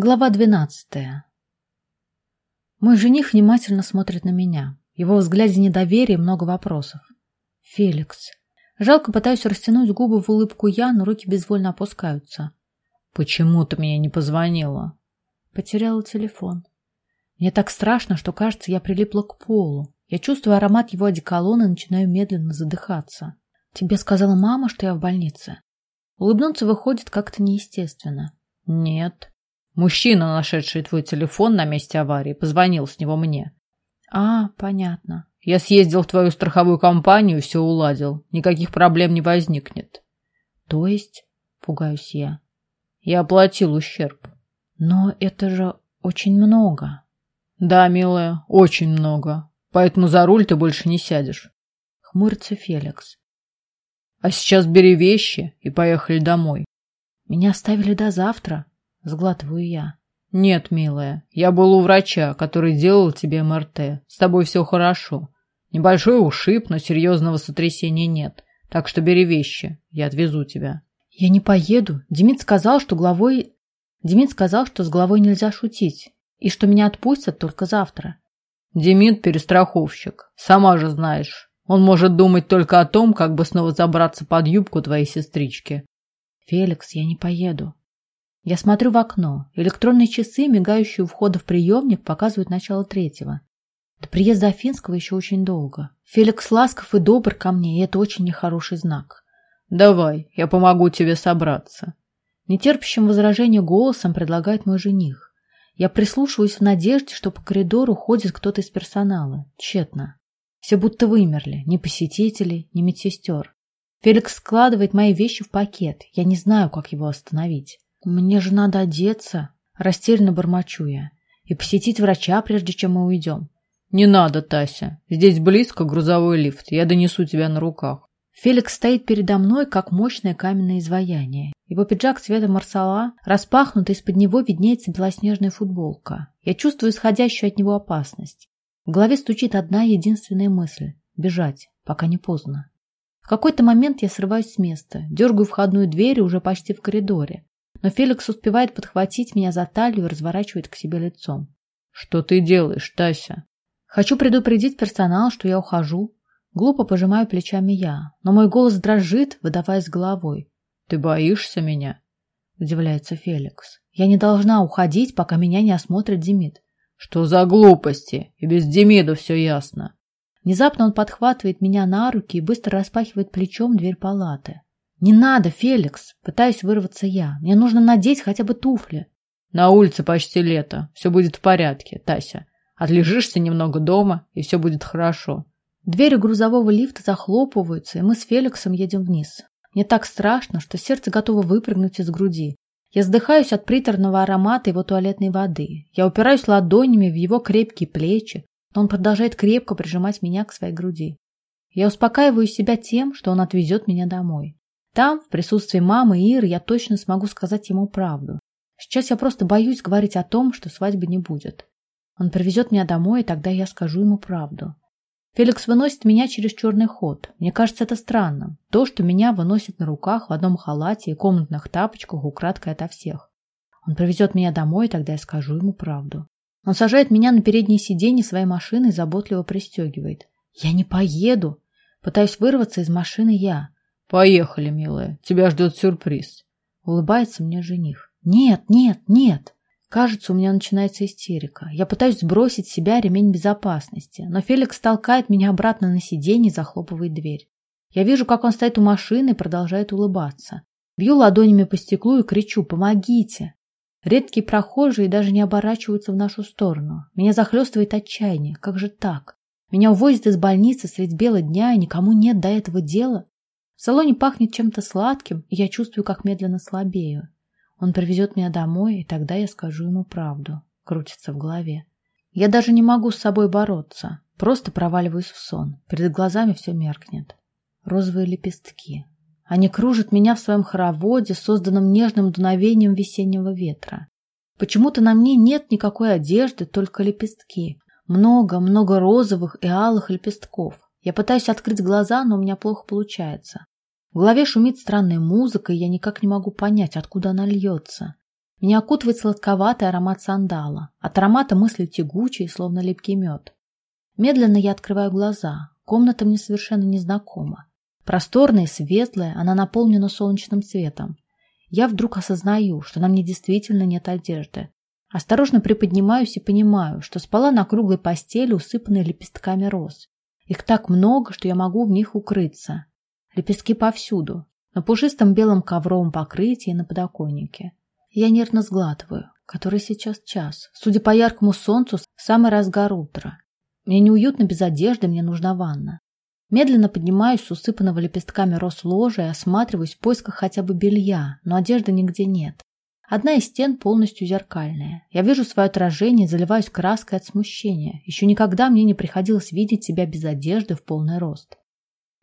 Глава двенадцатая. Мой жених внимательно смотрит на меня. В его взгляде недоверие и много вопросов. Феликс. Жалко пытаюсь растянуть губы в улыбку я, но руки безвольно опускаются. Почему ты мне не позвонила? Потеряла телефон. Мне так страшно, что, кажется, я прилипла к полу. Я чувствую аромат его одеколона и начинаю медленно задыхаться. Тебе сказала мама, что я в больнице? Улыбнуться выходит как-то неестественно. Нет. Мужчина, нашедший твой телефон на месте аварии, позвонил с него мне. А, понятно. Я съездил в твою страховую компанию, все уладил. Никаких проблем не возникнет. То есть? Пугаюсь я. Я оплатил ущерб. Но это же очень много. Да, милая, очень много. Поэтому за руль ты больше не сядешь. Хмурится Феликс. А сейчас бери вещи и поехали домой. Меня оставили до завтра. Сглатываю я. Нет, милая, я был у врача, который делал тебе МРТ. С тобой все хорошо. Небольшой ушиб, но серьезного сотрясения нет. Так что бери вещи, я отвезу тебя. Я не поеду. Демид сказал, что главой... Демид сказал, что с главой нельзя шутить. И что меня отпустят только завтра. Демид перестраховщик. Сама же знаешь. Он может думать только о том, как бы снова забраться под юбку твоей сестрички. Феликс, я не поеду. Я смотрю в окно. Электронные часы, мигающие у входа в приемник, показывают начало третьего. До приезда Афинского еще очень долго. Феликс ласков и добр ко мне, и это очень нехороший знак. «Давай, я помогу тебе собраться». Нетерпящим возражения голосом предлагает мой жених. Я прислушиваюсь в надежде, что по коридору ходит кто-то из персонала. Тщетно. Все будто вымерли. Ни посетителей, ни медсестер. Феликс складывает мои вещи в пакет. Я не знаю, как его остановить. «Мне же надо одеться», – растерянно бормочу я, «и посетить врача, прежде чем мы уйдем». «Не надо, Тася. Здесь близко грузовой лифт. Я донесу тебя на руках». Феликс стоит передо мной, как мощное каменное изваяние. Его пиджак цвета марсала распахнут, из-под него виднеется белоснежная футболка. Я чувствую исходящую от него опасность. В голове стучит одна единственная мысль – бежать, пока не поздно. В какой-то момент я срываюсь с места, дергаю входную дверь уже почти в коридоре но Феликс успевает подхватить меня за талию и разворачивает к себе лицом. «Что ты делаешь, Тася?» «Хочу предупредить персонал, что я ухожу». Глупо пожимаю плечами я, но мой голос дрожит, выдаваясь головой. «Ты боишься меня?» – удивляется Феликс. «Я не должна уходить, пока меня не осмотрит Демид». «Что за глупости? И без Демида все ясно». Внезапно он подхватывает меня на руки и быстро распахивает плечом дверь палаты. «Не надо, Феликс!» Пытаюсь вырваться я. «Мне нужно надеть хотя бы туфли». «На улице почти лето. Все будет в порядке, Тася. Отлежишься немного дома, и все будет хорошо». Двери грузового лифта захлопываются, и мы с Феликсом едем вниз. Мне так страшно, что сердце готово выпрыгнуть из груди. Я вздыхаюсь от приторного аромата его туалетной воды. Я упираюсь ладонями в его крепкие плечи, но он продолжает крепко прижимать меня к своей груди. Я успокаиваю себя тем, что он отвезет меня домой. Там, в присутствии мамы и Иры, я точно смогу сказать ему правду. Сейчас я просто боюсь говорить о том, что свадьбы не будет. Он привезет меня домой, и тогда я скажу ему правду. Феликс выносит меня через черный ход. Мне кажется это странным. То, что меня выносит на руках в одном халате и комнатных тапочках украдкой ото всех. Он привезет меня домой, и тогда я скажу ему правду. Он сажает меня на переднее сиденье своей машины и заботливо пристегивает. Я не поеду. Пытаюсь вырваться из машины я. Поехали, милая, тебя ждет сюрприз. Улыбается мне жених. Нет, нет, нет. Кажется, у меня начинается истерика. Я пытаюсь сбросить с себя ремень безопасности, но Феликс толкает меня обратно на сиденье и захлопывает дверь. Я вижу, как он стоит у машины и продолжает улыбаться. Бью ладонями по стеклу и кричу «Помогите!». Редкие прохожие даже не оборачиваются в нашу сторону. Меня захлестывает отчаяние. Как же так? Меня увозят из больницы средь бела дня, и никому нет до этого дела. В салоне пахнет чем-то сладким, и я чувствую, как медленно слабею. Он привезет меня домой, и тогда я скажу ему правду. Крутится в голове. Я даже не могу с собой бороться. Просто проваливаюсь в сон. Перед глазами все меркнет. Розовые лепестки. Они кружат меня в своем хороводе, созданном нежным дуновением весеннего ветра. Почему-то на мне нет никакой одежды, только лепестки. Много-много розовых и алых лепестков. Я пытаюсь открыть глаза, но у меня плохо получается. В голове шумит странная музыка, и я никак не могу понять, откуда она льется. Меня окутывает сладковатый аромат сандала. От аромата мысли тягучие, словно липкий мед. Медленно я открываю глаза. Комната мне совершенно незнакома. Просторная и светлая, она наполнена солнечным светом. Я вдруг осознаю, что на мне действительно нет одежды. Осторожно приподнимаюсь и понимаю, что спала на круглой постели, усыпанной лепестками роз. Их так много, что я могу в них укрыться. Лепестки повсюду, на пушистом белом ковровом покрытии на подоконнике. Я нервно сглатываю. Который сейчас час. Судя по яркому солнцу, самый разгар утра. Мне неуютно без одежды, мне нужна ванна. Медленно поднимаюсь с усыпанного лепестками роз ложа и осматриваюсь в поисках хотя бы белья, но одежды нигде нет. Одна из стен полностью зеркальная. Я вижу свое отражение и заливаюсь краской от смущения. Еще никогда мне не приходилось видеть себя без одежды в полный рост.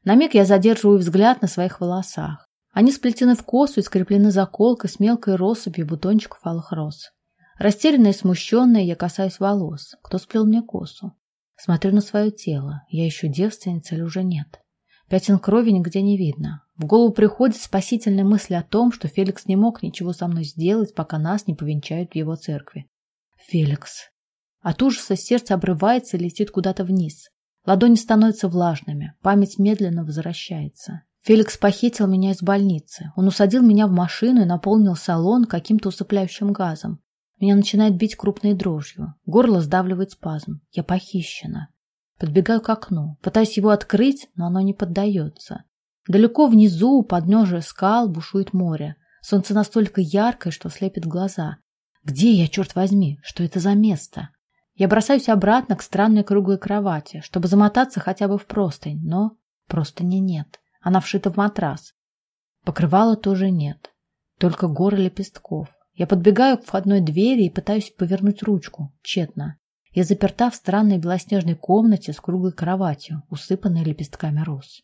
На миг я задерживаю взгляд на своих волосах. Они сплетены в косу и скреплены заколкой с мелкой россыпью бутончиков алых роз. Растерянная и смущенная, я касаюсь волос. Кто сплел мне косу? Смотрю на свое тело. Я ищу девственницы или уже нет? Пятен крови нигде не видно. В голову приходит спасительная мысль о том, что Феликс не мог ничего со мной сделать, пока нас не повенчают в его церкви. Феликс. От ужаса сердце обрывается и летит куда-то вниз. Ладони становятся влажными, память медленно возвращается. Феликс похитил меня из больницы. Он усадил меня в машину и наполнил салон каким-то усыпляющим газом. Меня начинает бить крупной дрожью. Горло сдавливает спазм. Я похищена. Подбегаю к окну. Пытаюсь его открыть, но оно не поддается. Далеко внизу, у подножия скал, бушует море. Солнце настолько яркое, что слепит глаза. Где я, черт возьми? Что это за место? Я бросаюсь обратно к странной круглой кровати, чтобы замотаться хотя бы в простынь, но простыни нет. Она вшита в матрас. Покрывала тоже нет. Только горы лепестков. Я подбегаю к входной двери и пытаюсь повернуть ручку. Тщетно. Я заперта в странной белоснежной комнате с круглой кроватью, усыпанной лепестками роз.